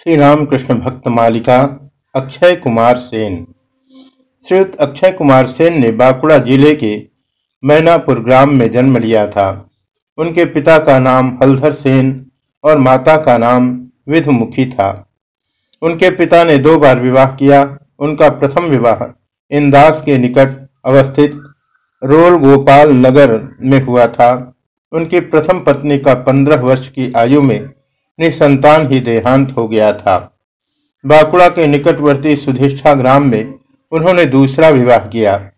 श्री रामकृष्ण भक्त मालिका अक्षय कुमार सेन। श्रीयुक्त अक्षय कुमार सेन ने बांकुड़ा ज़िले के मैनापुर ग्राम में जन्म लिया था। उनके पिता का नाम हलधर सेन और माता का नाम विधमुखी था। उनके पिता ने दो बार विवाह किया। उनका प्रथम विवाह इंदास के निकट अवस्थित रोल गोपाल नगर में हुआ था। उनकी प्रथम पत्नी का पंद्रह वर्ष की आयु में निसंतान ही देहांत हो गया था। बांकुड़ा के निकटवर्ती सुधिष्ठा ग्राम में उन्होंने दूसरा विवाह किया।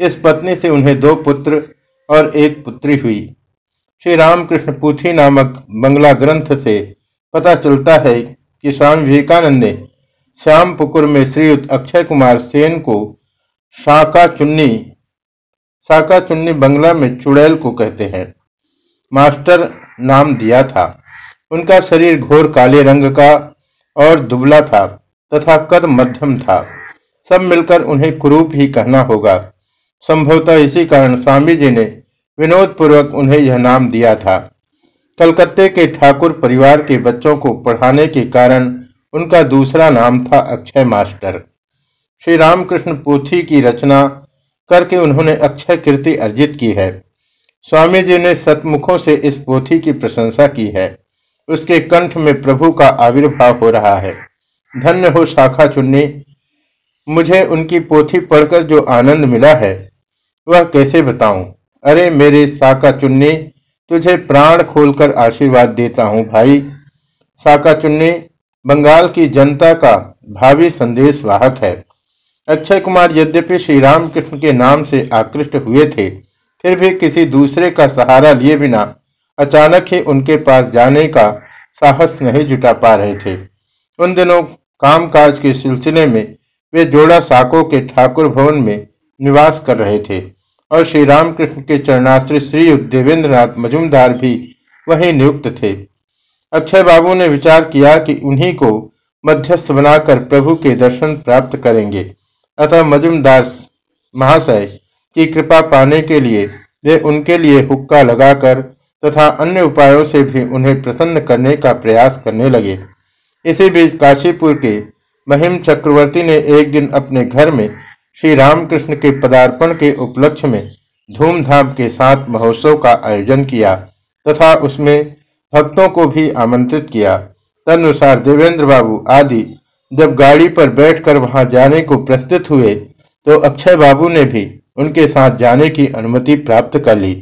इस पत्नी से उन्हें दो पुत्र और एक पुत्री हुई। श्री रामकृष्ण पूथी नामक बंगला ग्रंथ से पता चलता है कि स्वामी विवेकानंद ने श्याम पुकुर में श्रीयुक्त अक्षय कुमार सेन को शाका चुन्नी साका चुन्नी बंगला में चुड़ैल को कहते हैं। मास्टर नाम दिया था। उनका शरीर घोर काले रंग का और दुबला था तथा कद मध्यम था। सब मिलकर उन्हें कुरूप ही कहना होगा। संभवतः इसी कारण स्वामी जी ने विनोद पूर्वक उन्हें यह नाम दिया था। कलकत्ते के ठाकुर परिवार के बच्चों को पढ़ाने के कारण उनका दूसरा नाम था अक्षय मास्टर। श्री रामकृष्ण पोथी की रचना करके उन्होंने अक्षय कीर्ति अर्जित की है। स्वामी जी ने सतमुखों से इस पोथी की प्रशंसा की है। उसके कंठ में प्रभु का आविर्भाव हो रहा है। धन्य हो शाखा चुन्नी। मुझे उनकी पोथी पढ़कर जो आनंद मिला है, वह कैसे बताऊँ? अरे मेरे साका चुन्नी, तुझे प्राण खोलकर आशीर्वाद देता हूँ भाई। साका चुन्नी, बंगाल की जनता का भावी संदेश वाहक है। अक्षय कुमार यद्यपि श्री रामकृष्ण के नाम से आकृष्ट हुए थे, फिर भी किसी दूसरे का सहारा लिए बिना अचानक ही उनके पास जाने का साहस नहीं जुटा पा रहे थे। उन दिनों कामकाज के सिलसिले में वे जोड़ा साको के ठाकुर भवन में निवास कर रहे थे और श्री रामकृष्ण के चरणाश्री श्री देवेंद्र नाथ मजुमदार भी वहीं नियुक्त थे। अक्षय बाबू ने विचार किया कि उन्हीं को मध्यस्थ बनाकर प्रभु के दर्शन प्राप्त करेंगे। अतः मजुमदार महाशय की कृपा पाने के लिए वे उनके लिए हुक्का लगाकर तथा अन्य उपायों से भी उन्हें प्रसन्न करने का प्रयास करने लगे। इसी बीच काशीपुर के महिम चक्रवर्ती ने एक दिन अपने घर में श्री रामकृष्ण के पदार्पण के उपलक्ष्य में धूमधाम के साथ महोत्सव का आयोजन किया तथा उसमें भक्तों को भी आमंत्रित किया। तदनुसार देवेंद्र बाबू आदि जब गाड़ी पर बैठकर वहाँ जाने को प्रस्तुत हुए तो अक्षय बाबू ने भी उनके साथ जाने की अनुमति प्राप्त कर ली।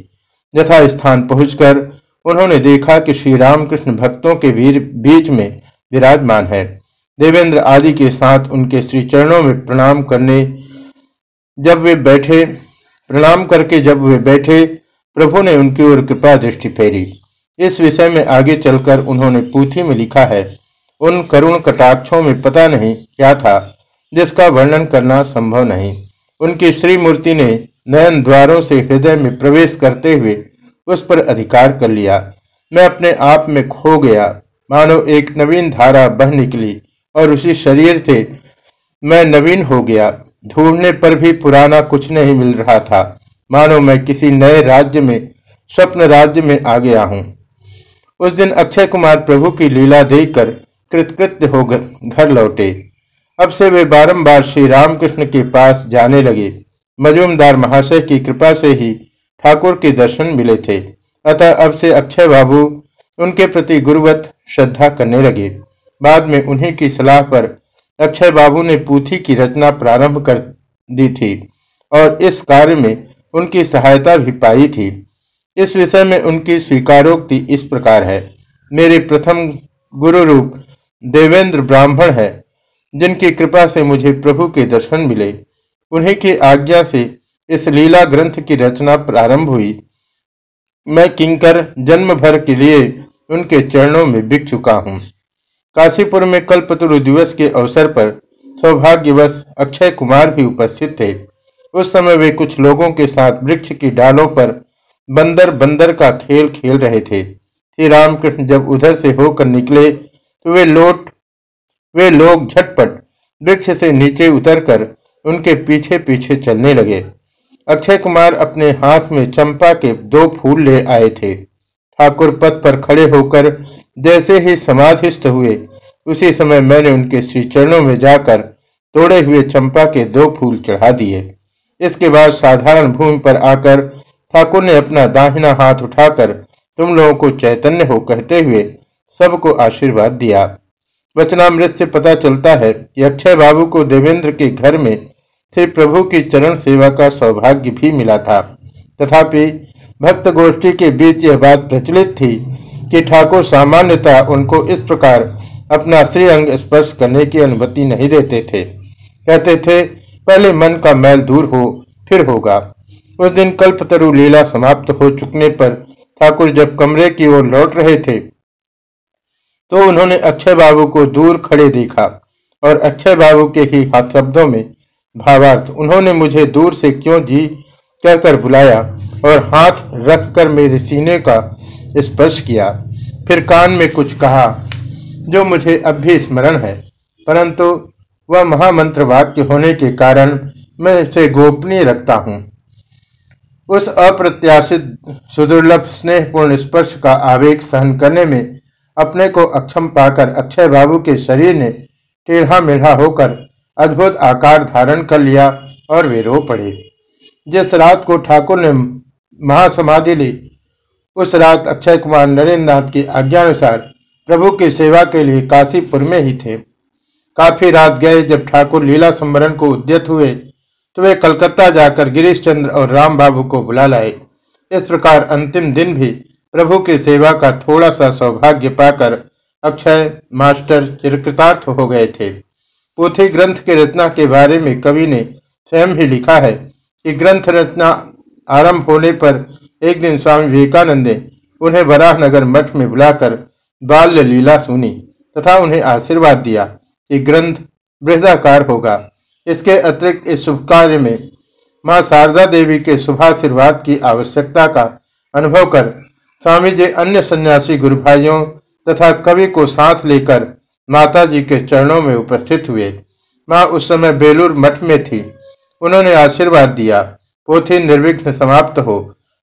यथा स्थान पहुंचकर उन्होंने देखा कि श्री रामकृष्ण भक्तों के वीर, बीच में विराजमान है। देवेंद्र आदि के साथ उनके श्री चरणों में प्रणाम करने जब वे बैठे, प्रणाम करके जब वे बैठे, प्रभु ने उनकी ओर कृपा दृष्टि फेरी। इस विषय में आगे चलकर उन्होंने पूथी में लिखा है, उन करुण कटाक्षों में पता नहीं क्या था, जिसका वर्णन करना संभव नहीं। उनकी श्री मूर्ति ने नयन द्वारों से हृदय में प्रवेश करते हुए उस पर अधिकार कर लिया। मैं अपने आप में खो गया। मानो एक नवीन धारा बह निकली और उसी शरीर से मैं नवीन हो गया। ढूँढने पर भी पुराना कुछ नहीं मिल रहा था। मानो मैं किसी नए राज्य में, स्वप्न राज्य में आ गया हूँ। उस दिन अक्षय कुमार प्रभु की लीला देखकर कृतकृत्य हो घर लौटे। अब से वे बारंबार श्री रामकृष्ण के पास जाने लगे। मजूमदार महाशय की कृपा से ही ठाकुर के दर्शन मिले थे। अतः अब से अक्षय बाबू उनके प्रति गुरुवत, श्रद्धा करने लगे। बाद में उन्हीं की सलाह पर अक्षय बाबू ने पूथी की रचना प्रारंभ कर दी थी और इस कार्य में उनकी सहायता भी पाई थी। इस विषय में उनकी स्वीकारोक्ति इस प्रकार है। मेरे प्रथम गुरु रूप देवेंद्र ब्राह्मण है, जिनकी कृपा से मुझे प्रभु के दर्शन मिले। उन्हीं की आज्ञा से इस लीला ग्रंथ की रचना प्रारंभ हुई। मैं किंकर जन्म भर के लिए उनके चरणों में बिक चुका हूँ। काशीपुर में कल्पतरु दिवस के अवसर पर सौभाग्यवश अक्षय कुमार भी उपस्थित थे। उस समय वे कुछ लोगों के साथ वृक्ष की डालों पर बंदर बंदर का खेल खेल रहे थे। श्री रामकृष्ण जब उधर से होकर निकले तो वे लोट, वे लोग झटपट वृक्ष से नीचे उतरकर उनके पीछे पीछे चलने लगे। अक्षय कुमार अपने हाथ में चंपा के दो फूल ले आए थे। ठाकुर पद पर खड़े होकर जैसे ही समाधिस्थ हुए, उसी समय मैंने उनके श्री चरणों में जाकर तोड़े हुए चंपा के दो फूल चढ़ा दिए। इसके बाद साधारण भूमि पर आकर ठाकुर ने अपना दाहिना हाथ उठाकर तुम लोगों को चैतन्य हो कहते हुए सबको आशीर्वाद दिया। वचनामृत से पता चलता है कि अक्षय बाबू को देवेंद्र के घर में श्री प्रभु की चरण सेवा का सौभाग्य भी मिला था। तथापि भक्त गोष्ठी के बीच यह बात प्रचलित थी कि ठाकुर सामान्यतः उनको इस प्रकार अपना श्री अंग स्पर्श करने की अनुमति नहीं देते थे। कहते थे, पहले मन का मैल दूर हो, फिर होगा। उस दिन कल्पतरु लीला समाप्त हो चुकने पर ठाकुर जब कमरे की ओर लौट रहे थे तो उन्होंने अक्षय बाबू को दूर खड़े देखा और अक्षय बाबू के ही हाथ शब्दों में भावार्थ, उन्होंने मुझे दूर से क्यों जी कहकर बुलाया और हाथ रखकर मेरे सीने का स्पर्श किया। फिर कान में कुछ कहा, जो मुझे अब भी स्मरण है। परंतु वह महामंत्र वाक्य होने के कारण मैं इसे गोपनीय रखता हूँ। उस अप्रत्याशित, सुदुर्लभ, स्नेहपूर्ण स्पर्श का आवेग सहन करने में अपने को अक्षम पाकर अक्षय बाबू के शरीर ने टेढ़ा मेढ़ा होकर अद्भुत आकार धारण कर लिया और वे रो पड़े। जिस रात को ठाकुर ने महासमाधि ली, उस रात अक्षय कुमार नरेंद्र नाथ की आज्ञानुसार प्रभु की सेवा के लिए काशीपुर में ही थे। काफ़ी रात गए जब ठाकुर लीला संवरण को उद्यत हुए तो वे कलकत्ता जाकर गिरीश चंद्र और राम बाबू को बुला लाए। इस प्रकार अंतिम दिन भी प्रभु की सेवा का थोड़ा सा सौभाग्य पाकर अक्षय मास्टर चिरकृतार्थ हो गए थे। पोथी ग्रंथ के रचना के बारे में कवि ने स्वयं भी लिखा है। कि ग्रंथ रचना आरंभ होने पर एक दिन स्वामी विवेकानंद ने उन्हें वराहनगर मठ में बुलाकर बाल्य लीला सुनी तथा उन्हें आशीर्वाद दिया कि ग्रंथ बृहदाकार होगा। इसके अतिरिक्त इस शुभ कार्य में माँ शारदा देवी के शुभाशीर्वाद की आवश्यकता का अनुभव कर स्वामी जी अन्य सन्यासी गुरु भाइयों तथा कवि को साथ लेकर माता जी के चरणों में उपस्थित हुए। माँ उस समय बेलूर मठ में थी। उन्होंने आशीर्वाद दिया। पोथी निर्विघ्न समाप्त हो।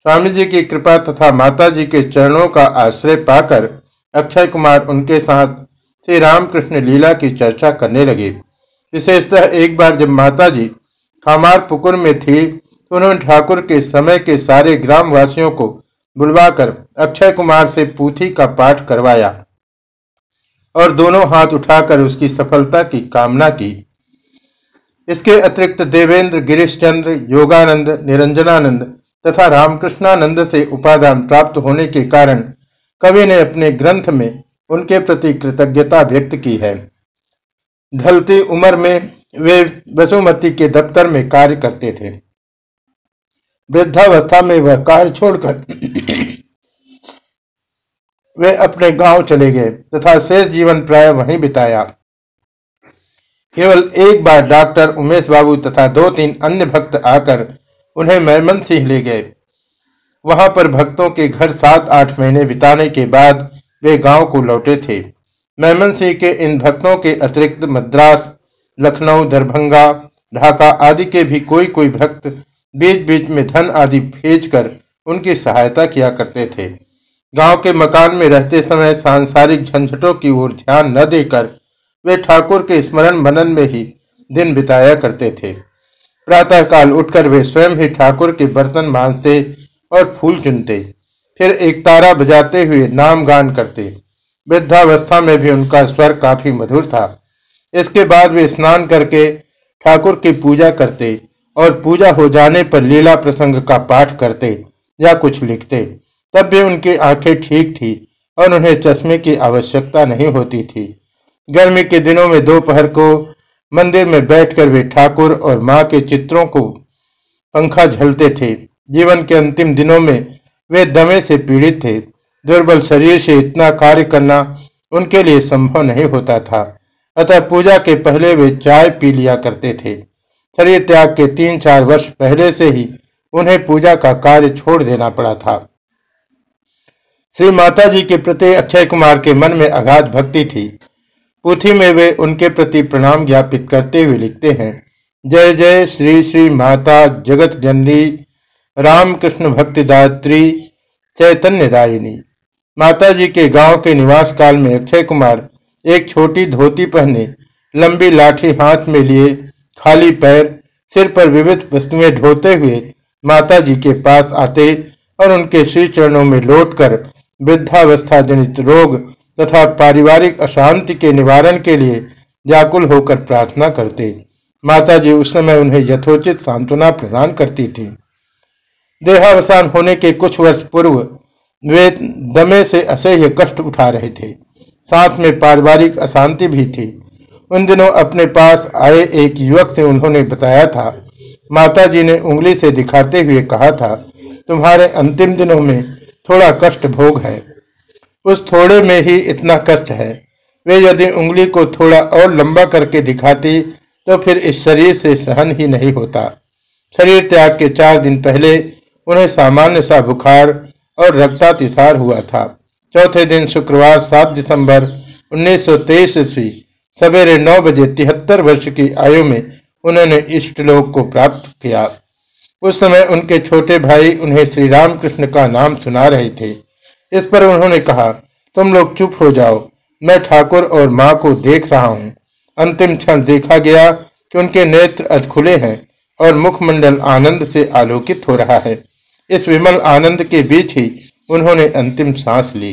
स्वामी जी की कृपा तथा माता जी के चरणों का आश्रय पाकर अक्षय कुमार उनके साथ श्री रामकृष्ण लीला की चर्चा करने लगे। विशेषतः एक बार जब माता जी खामार पुकुर में थी तो उन्होंने ठाकुर के समय के सारे ग्रामवासियों को बुलवाकर अक्षय कुमार से पूथी का पाठ करवाया। और दोनों हाथ उठाकर उसकी सफलता की कामना की। इसके अतिरिक्त देवेंद्र गिरीश चंद्र योगानंद, निरंजनानंद तथा रामकृष्णानंद से उपादान प्राप्त होने के कारण कवि ने अपने ग्रंथ में उनके प्रति कृतज्ञता व्यक्त की है। ढलती उम्र में वे वसुमती के दफ्तर में कार्य करते थे। वृद्धावस्था में वह कार्य छोड़कर वे अपने गाँव चले गए तथा शेष जीवन प्राय वहीं बिताया। केवल एक बार डॉक्टर उमेश बाबू तथा दो तीन अन्य भक्त आकर उन्हें मैमन सिंह ले गए। वहाँ पर भक्तों के घर सात आठ महीने बिताने के बाद वे गाँव को लौटे थे। मैमन सिंह के इन भक्तों के अतिरिक्त मद्रास, लखनऊ, दरभंगा, ढाका आदि के भी कोई कोई भक्त बीच बीच में धन आदि भेज उनकी सहायता किया करते थे। गाँव के मकान में रहते समय सांसारिक झंझटों की ओर ध्यान न देकर वे ठाकुर के स्मरण मनन में ही दिन बिताया करते थे। प्रातःकाल उठकर वे स्वयं ही ठाकुर के बर्तन मांजते और फूल चुनते, फिर एक तारा बजाते हुए नाम गान करते। वृद्धावस्था में भी उनका स्वर काफ़ी मधुर था। इसके बाद वे स्नान करके ठाकुर की पूजा करते और पूजा हो जाने पर लीला प्रसंग का पाठ करते या कुछ लिखते। तब भी उनकी आँखें ठीक थी और उन्हें चश्मे की आवश्यकता नहीं होती थी। गर्मी के दिनों में दोपहर को मंदिर में बैठकर वे ठाकुर और माँ के चित्रों को पंखा झलते थे। जीवन के अंतिम दिनों में वे दमे से पीड़ित थे। दुर्बल शरीर से इतना कार्य करना उनके लिए संभव नहीं होता था। अतः पूजा के पहले वे चाय पी लिया करते थे। शरीर त्याग के तीन चार वर्ष पहले से ही उन्हें पूजा का कार्य छोड़ देना पड़ा था। श्री माता जी के प्रति अक्षय कुमार के मन में अगाध भक्ति थी। पुथी में वे उनके प्रति प्रणाम ज्ञापित करते हुए लिखते हैं, जय जय श्री श्री माता जगत जननी, रामकृष्ण भक्तिदात्री चैतन्य दायिनी माता जी के गाँव के निवास काल में अक्षय कुमार एक छोटी धोती पहने, लंबी लाठी हाथ में लिए, खाली पैर, सिर पर विविध वस्तुएँ ढोते हुए माता जी के पास आते और उनके श्री चरणों में लौटकर वृद्धावस्था जनित रोग तथा पारिवारिक अशांति के निवारण के लिए व्याकुल होकर प्रार्थना करते। माता जी उस समय उन्हें यथोचित सांत्वना प्रदान करती थी। देहावसान होने के कुछ वर्ष पूर्व वे दमे से असह्य कष्ट उठा रहे थे। साथ में पारिवारिक अशांति भी थी। उन दिनों अपने पास आए एक युवक से उन्होंने बताया था। माता जी ने उंगली से दिखाते हुए कहा था, तुम्हारे अंतिम दिनों में थोड़ा कष्ट भोग है। उस थोड़े में ही इतना कष्ट है। वे यदि उंगली को थोड़ा और लंबा करके दिखाती तो फिर इस शरीर से सहन ही नहीं होता। शरीर त्याग के चार दिन पहले उन्हें सामान्य सा बुखार और रक्तातिसार हुआ था। चौथे दिन शुक्रवार, सात दिसंबर 1923 ईस्वी, सवेरे नौ बजे तिहत्तर वर्ष की आयु में उन्होंने इष्टलोक को प्राप्त किया। उस समय उनके छोटे भाई उन्हें श्री रामकृष्ण का नाम सुना रहे थे। इस पर उन्होंने कहा, तुम लोग चुप हो जाओ। मैं ठाकुर और माँ को देख रहा हूँ। अंतिम क्षण देखा गया कि उनके नेत्र अधखुले हैं और मुखमंडल आनंद से आलोकित हो रहा है। इस विमल आनंद के बीच ही उन्होंने अंतिम सांस ली।